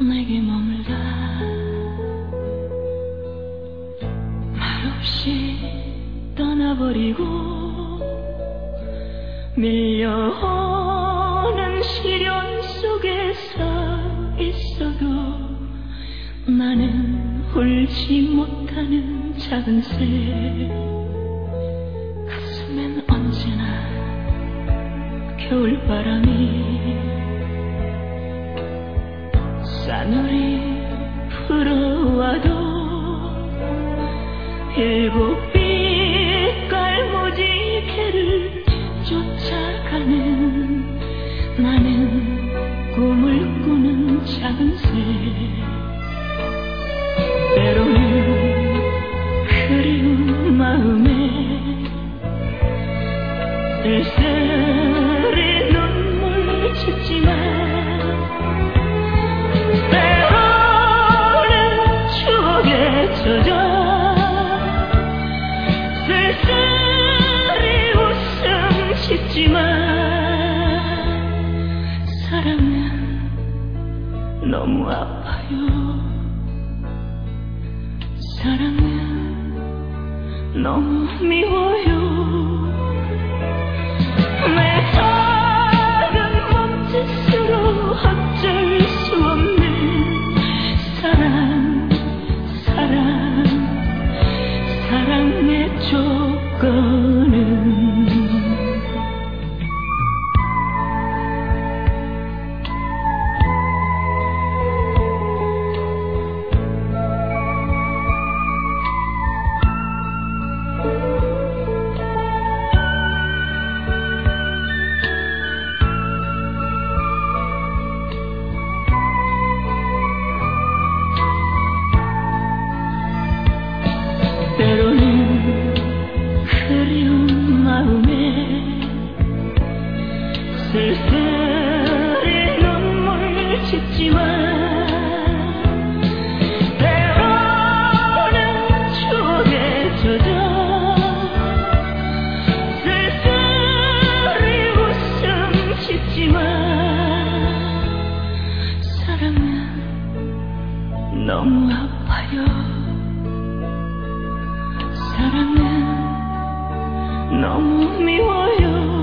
있습니다. 말없이 떠나버리고 밀려오는 시련 속에 서 있어도 나는 울지 못하는 작은 새 가슴엔 언제나 겨울바람이 싸늘히 불어와도 일곱 빛 깔 무지개를 쫓아가는 나는 꿈을 꾸는 작은 새. 때로는 그리운 마음에 쓸쓸 짓지만 사랑은 너무 아파요. 사랑은 너무 미워요. 내 작은 몸짓으로 어쩔 수 없는 사랑 사랑 마음에 쓸쓸히 눈물 짓지만 너무 아파요. 사랑은 너무 미워요